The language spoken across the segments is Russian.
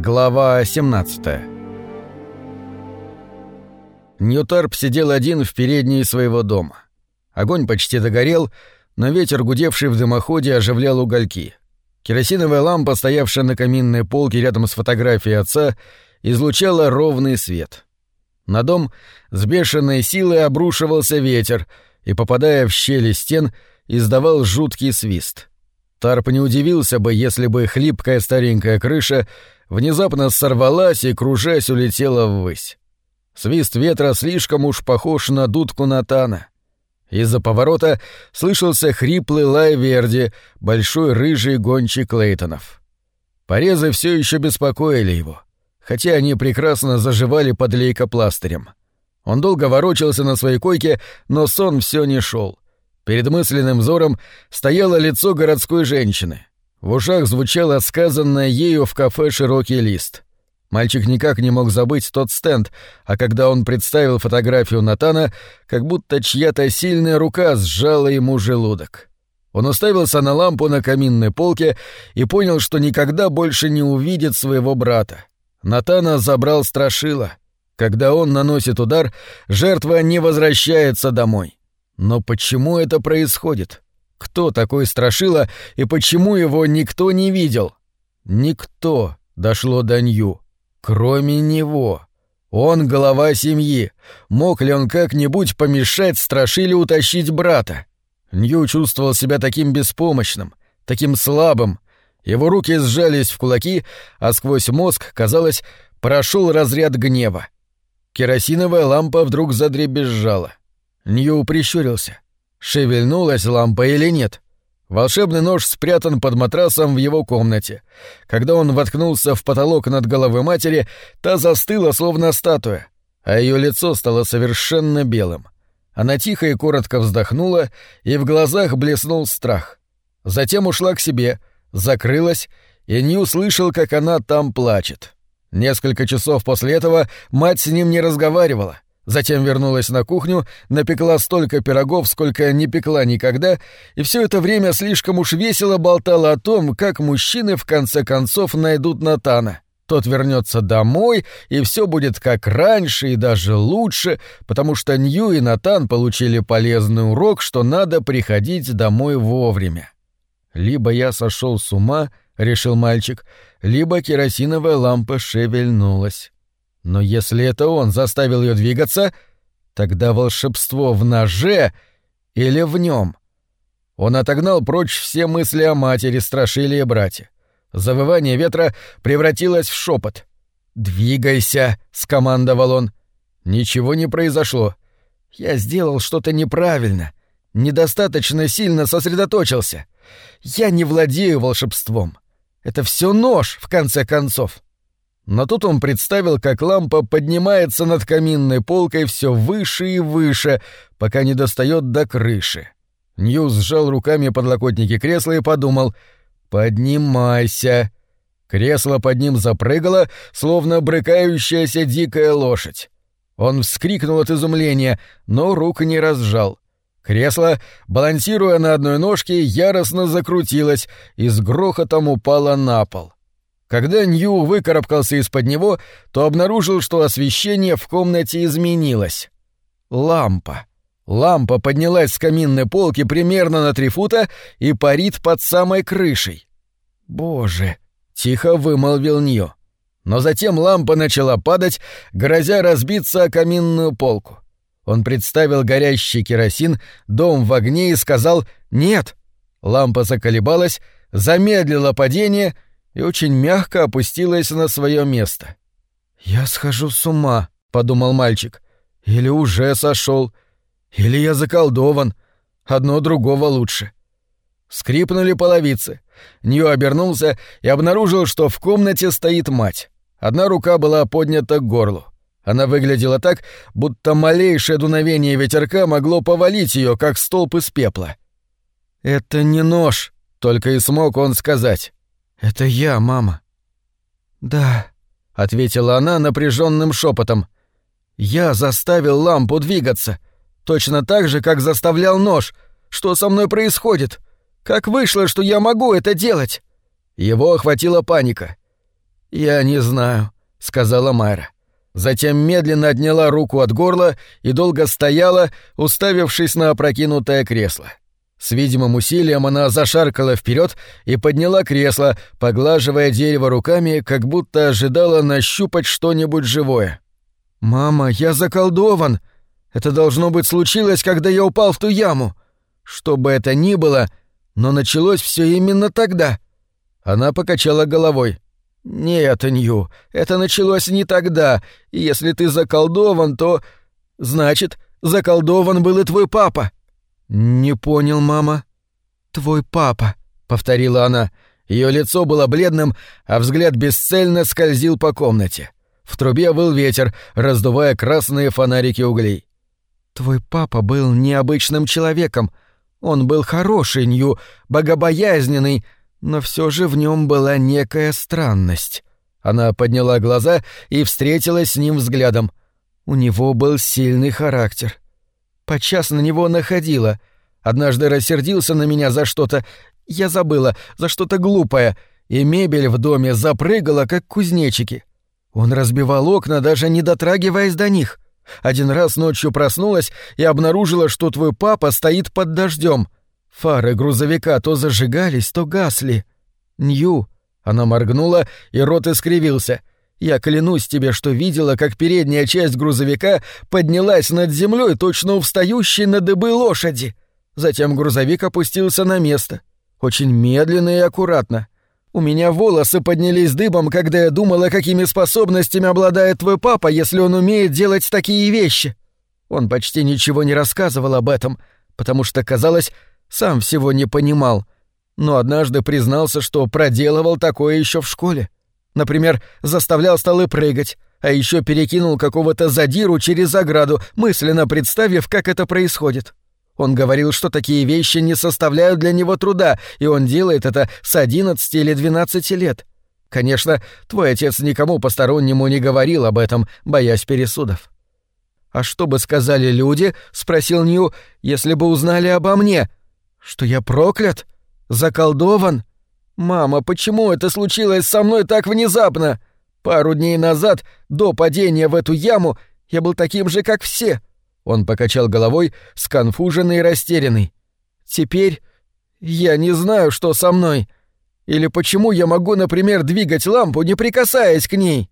Глава 17 Ньютарп сидел один в передней своего дома. Огонь почти догорел, но ветер, гудевший в дымоходе, оживлял угольки. Керосиновая лампа, стоявшая на каминной полке рядом с фотографией отца, излучала ровный свет. На дом с бешеной силой обрушивался ветер и, попадая в щели стен, издавал жуткий свист. Тарп не удивился бы, если бы хлипкая старенькая крыша внезапно сорвалась и, кружась, улетела ввысь. Свист ветра слишком уж похож на дудку Натана. Из-за поворота слышался хриплый лай Верди, большой рыжий гончий Клейтонов. Порезы все еще беспокоили его, хотя они прекрасно заживали под лейкопластырем. Он долго ворочался на своей койке, но сон все не шел. Перед мысленным взором стояло лицо городской женщины. В ушах звучало сказанное ею в кафе «Широкий лист». Мальчик никак не мог забыть тот стенд, а когда он представил фотографию Натана, как будто чья-то сильная рука сжала ему желудок. Он уставился на лампу на каминной полке и понял, что никогда больше не увидит своего брата. Натана забрал страшила. Когда он наносит удар, жертва не возвращается домой. Но почему это происходит? Кто такой Страшила и почему его никто не видел? Никто, дошло до Нью, кроме него. Он глава семьи. Мог ли он как-нибудь помешать Страшиле утащить брата? Нью чувствовал себя таким беспомощным, таким слабым. Его руки сжались в кулаки, а сквозь мозг, казалось, прошел разряд гнева. Керосиновая лампа вдруг задребезжала. Нью прищурился. Шевельнулась лампа или нет? Волшебный нож спрятан под матрасом в его комнате. Когда он воткнулся в потолок над головой матери, та застыла, словно статуя, а ее лицо стало совершенно белым. Она тихо и коротко вздохнула, и в глазах блеснул страх. Затем ушла к себе, закрылась, и не услышал, как она там плачет. Несколько часов после этого мать с ним не разговаривала — Затем вернулась на кухню, напекла столько пирогов, сколько не пекла никогда, и все это время слишком уж весело болтала о том, как мужчины в конце концов найдут Натана. Тот вернется домой, и все будет как раньше и даже лучше, потому что Нью и Натан получили полезный урок, что надо приходить домой вовремя. Либо я сошел с ума, решил мальчик, либо керосиновая лампа шевельнулась. Но если это он заставил ее двигаться, тогда волшебство в ноже или в нем. Он отогнал прочь все мысли о матери, страшили и брате. Завывание ветра превратилось в шепот. «Двигайся!» — скомандовал он. Ничего не произошло. Я сделал что-то неправильно. Недостаточно сильно сосредоточился. Я не владею волшебством. Это все ложь, в конце концов. Но тут он представил, как лампа поднимается над каминной полкой все выше и выше, пока не достает до крыши. Ньюс сжал руками подлокотники кресла и подумал «Поднимайся». Кресло под ним запрыгало, словно брыкающаяся дикая лошадь. Он вскрикнул от изумления, но рук не разжал. Кресло, балансируя на одной ножке, яростно закрутилось и с грохотом упало на пол. Когда Нью выкарабкался из-под него, то обнаружил, что освещение в комнате изменилось. Лампа. Лампа поднялась с каминной полки примерно на три фута и парит под самой крышей. «Боже!» — тихо вымолвил Нью. Но затем лампа начала падать, грозя разбиться о каминную полку. Он представил горящий керосин, дом в огне и сказал «нет». Лампа заколебалась, замедлила падение — и очень мягко опустилась на свое место. «Я схожу с ума», — подумал мальчик. «Или уже сошел, или я заколдован. Одно другого лучше». Скрипнули половицы. Нью обернулся и обнаружил, что в комнате стоит мать. Одна рука была поднята к горлу. Она выглядела так, будто малейшее дуновение ветерка могло повалить ее, как столб из пепла. «Это не нож», — только и смог он сказать. «Это я, мама». «Да», — ответила она напряженным шепотом. «Я заставил лампу двигаться. Точно так же, как заставлял нож. Что со мной происходит? Как вышло, что я могу это делать?» Его охватила паника. «Я не знаю», — сказала Майра. Затем медленно отняла руку от горла и долго стояла, уставившись на опрокинутое кресло. С видимым усилием она зашаркала вперед и подняла кресло, поглаживая дерево руками, как будто ожидала нащупать что-нибудь живое. «Мама, я заколдован! Это должно быть случилось, когда я упал в ту яму! Что бы это ни было, но началось все именно тогда!» Она покачала головой. «Нет, Нью, это началось не тогда, и если ты заколдован, то... Значит, заколдован был и твой папа!» «Не понял, мама». «Твой папа», — повторила она. Ее лицо было бледным, а взгляд бесцельно скользил по комнате. В трубе был ветер, раздувая красные фонарики углей. «Твой папа был необычным человеком. Он был хороший, Нью, богобоязненный, но все же в нем была некая странность». Она подняла глаза и встретилась с ним взглядом. У него был сильный характер подчас на него находила. Однажды рассердился на меня за что-то, я забыла, за что-то глупое, и мебель в доме запрыгала, как кузнечики. Он разбивал окна, даже не дотрагиваясь до них. Один раз ночью проснулась и обнаружила, что твой папа стоит под дождем. Фары грузовика то зажигались, то гасли. Нью. Она моргнула, и рот искривился. Я клянусь тебе, что видела, как передняя часть грузовика поднялась над землей, точно у встающей на дыбы лошади. Затем грузовик опустился на место. Очень медленно и аккуратно. У меня волосы поднялись дыбом, когда я думала, какими способностями обладает твой папа, если он умеет делать такие вещи. Он почти ничего не рассказывал об этом, потому что, казалось, сам всего не понимал. Но однажды признался, что проделывал такое еще в школе. Например, заставлял столы прыгать, а еще перекинул какого-то задиру через ограду, мысленно представив, как это происходит. Он говорил, что такие вещи не составляют для него труда, и он делает это с 11 или 12 лет. Конечно, твой отец никому постороннему не говорил об этом, боясь пересудов. «А что бы сказали люди?» — спросил Нью, — «если бы узнали обо мне. Что я проклят? Заколдован? «Мама, почему это случилось со мной так внезапно? Пару дней назад, до падения в эту яму, я был таким же, как все». Он покачал головой, сконфуженный и растерянный. «Теперь я не знаю, что со мной. Или почему я могу, например, двигать лампу, не прикасаясь к ней?»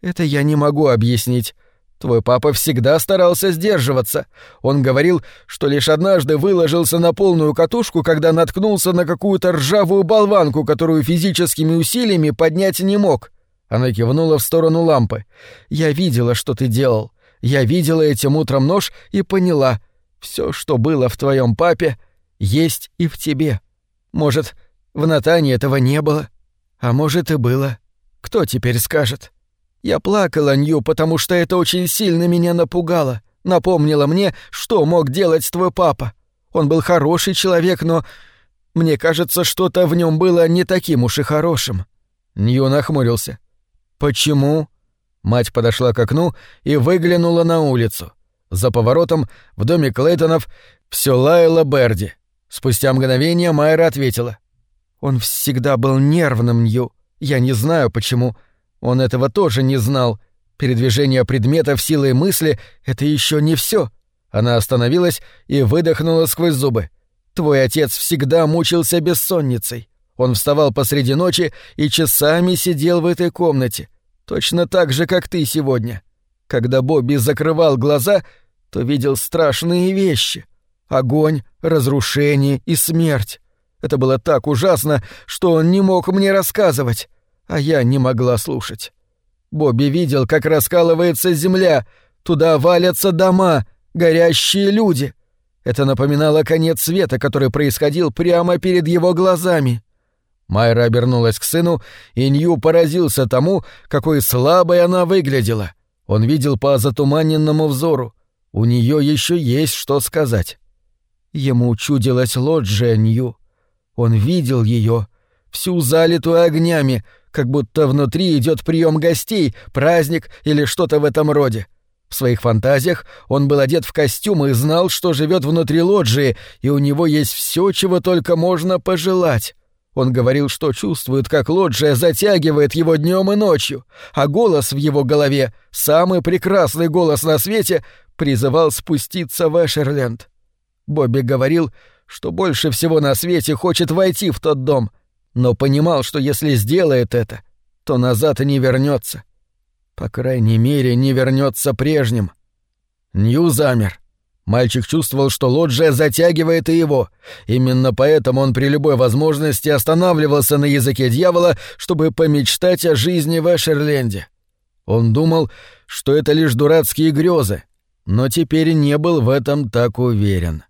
«Это я не могу объяснить. Твой папа всегда старался сдерживаться. Он говорил, что лишь однажды выложился на полную катушку, когда наткнулся на какую-то ржавую болванку, которую физическими усилиями поднять не мог. Она кивнула в сторону лампы. «Я видела, что ты делал. Я видела этим утром нож и поняла. Все, что было в твоем папе, есть и в тебе. Может, в Натане этого не было? А может, и было. Кто теперь скажет?» Я плакала, Нью, потому что это очень сильно меня напугало. Напомнило мне, что мог делать твой папа. Он был хороший человек, но... Мне кажется, что-то в нем было не таким уж и хорошим». Нью нахмурился. «Почему?» Мать подошла к окну и выглянула на улицу. За поворотом в доме Клейтонов все лаяло Берди. Спустя мгновение Майра ответила. «Он всегда был нервным, Нью. Я не знаю, почему. Он этого тоже не знал. Передвижение предметов силой мысли — это еще не все. Она остановилась и выдохнула сквозь зубы. «Твой отец всегда мучился бессонницей. Он вставал посреди ночи и часами сидел в этой комнате. Точно так же, как ты сегодня. Когда Бобби закрывал глаза, то видел страшные вещи. Огонь, разрушение и смерть. Это было так ужасно, что он не мог мне рассказывать а я не могла слушать. Бобби видел, как раскалывается земля, туда валятся дома, горящие люди. Это напоминало конец света, который происходил прямо перед его глазами. Майра обернулась к сыну, и Нью поразился тому, какой слабой она выглядела. Он видел по затуманенному взору. У нее еще есть что сказать. Ему чудилась лоджия Нью. Он видел ее, всю залитую огнями, как будто внутри идет прием гостей, праздник или что-то в этом роде. В своих фантазиях он был одет в костюм и знал, что живет внутри лоджии, и у него есть все, чего только можно пожелать. Он говорил, что чувствует, как лоджия затягивает его днем и ночью, а голос в его голове, самый прекрасный голос на свете, призывал спуститься в Эшерленд. Бобби говорил, что больше всего на свете хочет войти в тот дом, но понимал, что если сделает это, то назад не вернется. По крайней мере, не вернется прежним. Нью замер. Мальчик чувствовал, что лоджия затягивает и его. Именно поэтому он при любой возможности останавливался на языке дьявола, чтобы помечтать о жизни в Эшерленде. Он думал, что это лишь дурацкие грезы, но теперь не был в этом так уверен.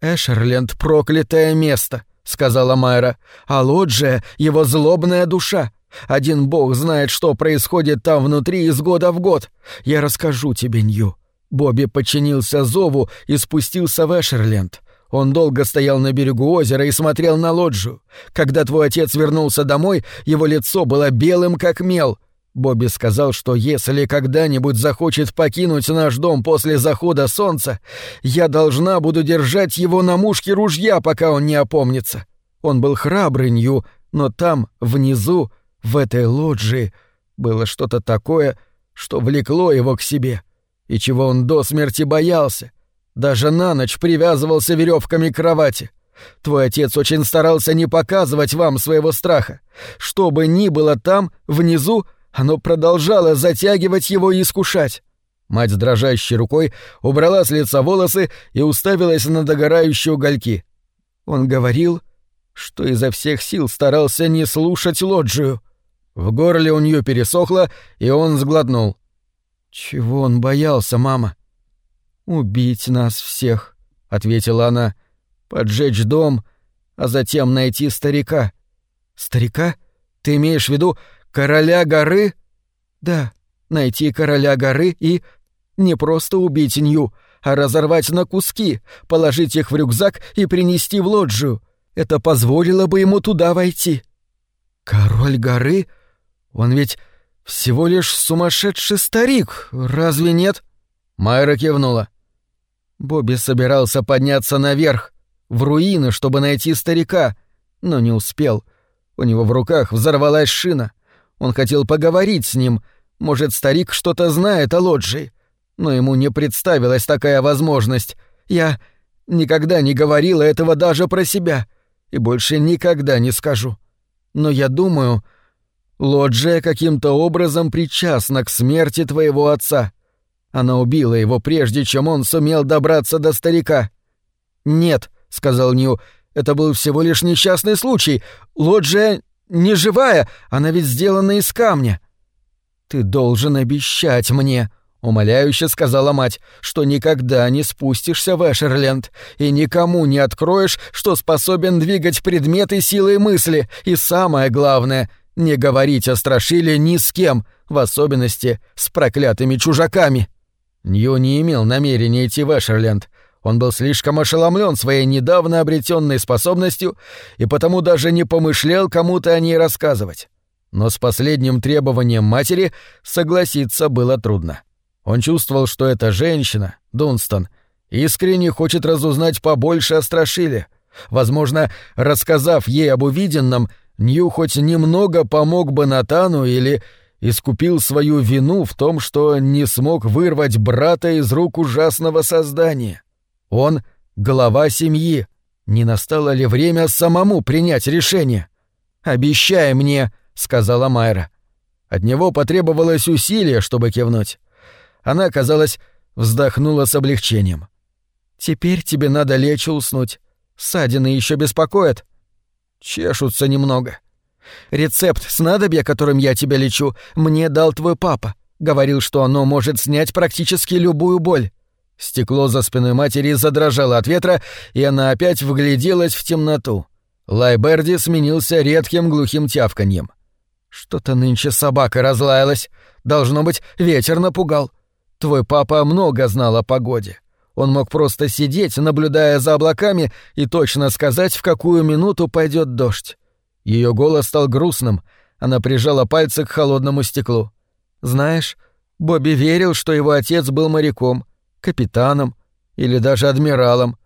«Эшерленд — проклятое место», — сказала Майра, — «а лоджия — его злобная душа. Один бог знает, что происходит там внутри из года в год. Я расскажу тебе, Нью». Бобби подчинился зову и спустился в Эшерленд. Он долго стоял на берегу озера и смотрел на лоджию. Когда твой отец вернулся домой, его лицо было белым как мел. Бобби сказал, что если когда-нибудь захочет покинуть наш дом после захода солнца, я должна буду держать его на мушке ружья, пока он не опомнится. Он был храбрый, Нью, но там, внизу, в этой лоджии было что-то такое, что влекло его к себе, и чего он до смерти боялся. Даже на ночь привязывался веревками к кровати. Твой отец очень старался не показывать вам своего страха. Что бы ни было там, внизу, оно продолжало затягивать его и искушать. Мать дрожащей рукой убрала с лица волосы и уставилась на догорающие угольки. Он говорил, что изо всех сил старался не слушать лоджию. В горле у нее пересохло, и он сглотнул. «Чего он боялся, мама?» «Убить нас всех», — ответила она. «Поджечь дом, а затем найти старика». «Старика? Ты имеешь в виду короля горы?» «Да, найти короля горы и... не просто убить Нью, а разорвать на куски, положить их в рюкзак и принести в лоджию. Это позволило бы ему туда войти». «Король горы?» Он ведь всего лишь сумасшедший старик, разве нет?» Майра кивнула. Бобби собирался подняться наверх, в руины, чтобы найти старика, но не успел. У него в руках взорвалась шина. Он хотел поговорить с ним. Может, старик что-то знает о лоджии. Но ему не представилась такая возможность. Я никогда не говорила этого даже про себя. И больше никогда не скажу. Но я думаю, Лоджия каким-то образом причастна к смерти твоего отца. Она убила его прежде, чем он сумел добраться до старика. Нет, сказал Нью, это был всего лишь несчастный случай. Лоджия не живая, она ведь сделана из камня. Ты должен обещать мне, умоляюще сказала мать, что никогда не спустишься в Эшерленд и никому не откроешь, что способен двигать предметы силой мысли, и самое главное — не говорить о страшиле ни с кем, в особенности с проклятыми чужаками. Нью не имел намерения идти в Эшерленд. Он был слишком ошеломлен своей недавно обретенной способностью и потому даже не помышлял кому-то о ней рассказывать. Но с последним требованием матери согласиться было трудно. Он чувствовал, что эта женщина, Дунстон, искренне хочет разузнать побольше о Страшиле. Возможно, рассказав ей об увиденном, Нью хоть немного помог бы Натану или искупил свою вину в том, что не смог вырвать брата из рук ужасного создания. Он — глава семьи. Не настало ли время самому принять решение? «Обещай мне», — сказала Майра. От него потребовалось усилие, чтобы кивнуть. Она, казалось, вздохнула с облегчением. «Теперь тебе надо лечь и уснуть. Ссадины еще беспокоят?» Чешутся немного. Рецепт снадобья, которым я тебя лечу, мне дал твой папа. Говорил, что оно может снять практически любую боль. Стекло за спиной матери задрожало от ветра, и она опять вгляделась в темноту. Лайберди сменился редким глухим тявканьем. Что-то нынче собака разлаялась. Должно быть, ветер напугал. Твой папа много знал о погоде. Он мог просто сидеть, наблюдая за облаками, и точно сказать, в какую минуту пойдет дождь. Ее голос стал грустным, она прижала пальцы к холодному стеклу. «Знаешь, Бобби верил, что его отец был моряком, капитаном или даже адмиралом.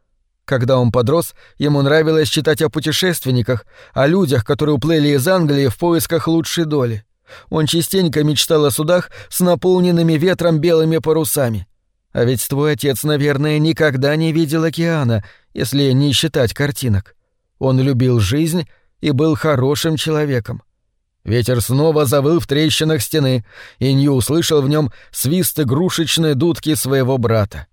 Когда он подрос, ему нравилось читать о путешественниках, о людях, которые уплыли из Англии в поисках лучшей доли. Он частенько мечтал о судах с наполненными ветром белыми парусами. А ведь твой отец, наверное, никогда не видел океана, если не считать картинок. Он любил жизнь и был хорошим человеком. Ветер снова завыл в трещинах стены, и Нью услышал в нем свист игрушечной дудки своего брата.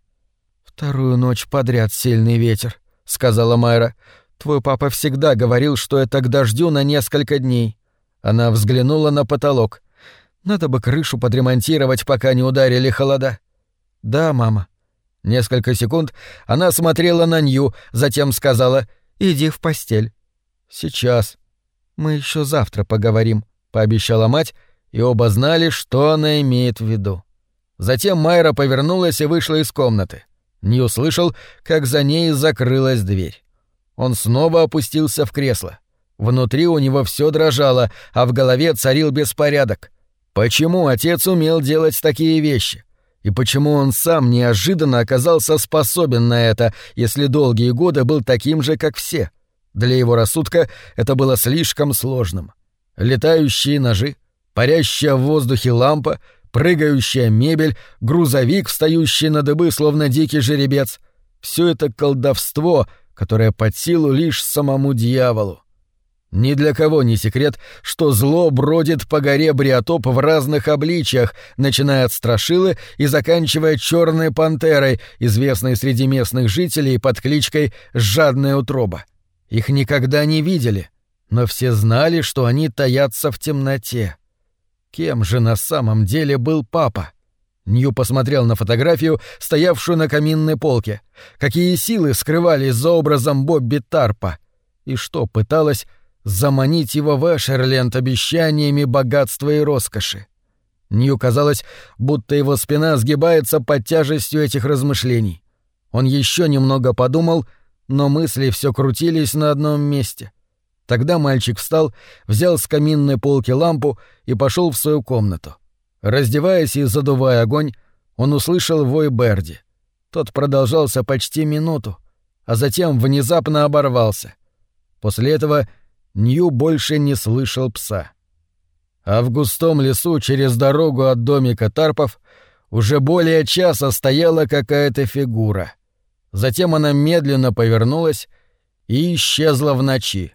«Вторую ночь подряд сильный ветер», — сказала Майра. «Твой папа всегда говорил, что это к дождю на несколько дней». Она взглянула на потолок. «Надо бы крышу подремонтировать, пока не ударили холода». «Да, мама». Несколько секунд она смотрела на Нью, затем сказала «Иди в постель». «Сейчас». «Мы еще завтра поговорим», — пообещала мать, и оба знали, что она имеет в виду. Затем Майра повернулась и вышла из комнаты. Не услышал, как за ней закрылась дверь. Он снова опустился в кресло. Внутри у него все дрожало, а в голове царил беспорядок. Почему отец умел делать такие вещи? И почему он сам неожиданно оказался способен на это, если долгие годы был таким же, как все? Для его рассудка это было слишком сложным. Летающие ножи, парящая в воздухе лампа, прыгающая мебель, грузовик, встающий на дыбы, словно дикий жеребец. Все это колдовство, которое под силу лишь самому дьяволу. Ни для кого не секрет, что зло бродит по горе Бриотоп в разных обличиях, начиная от Страшилы и заканчивая Черной Пантерой, известной среди местных жителей под кличкой «Жадная утроба». Их никогда не видели, но все знали, что они таятся в темноте. Кем же на самом деле был папа? Нью посмотрел на фотографию, стоявшую на каминной полке. Какие силы скрывались за образом Бобби Тарпа? И что пыталось заманить его в Эшерленд обещаниями богатства и роскоши? Нью казалось, будто его спина сгибается под тяжестью этих размышлений. Он еще немного подумал, но мысли все крутились на одном месте. Тогда мальчик встал, взял с каминной полки лампу и пошел в свою комнату. Раздеваясь и задувая огонь, он услышал вой Берди. Тот продолжался почти минуту, а затем внезапно оборвался. После этого Нью больше не слышал пса. А в густом лесу через дорогу от домика Тарпов уже более часа стояла какая-то фигура. Затем она медленно повернулась и исчезла в ночи.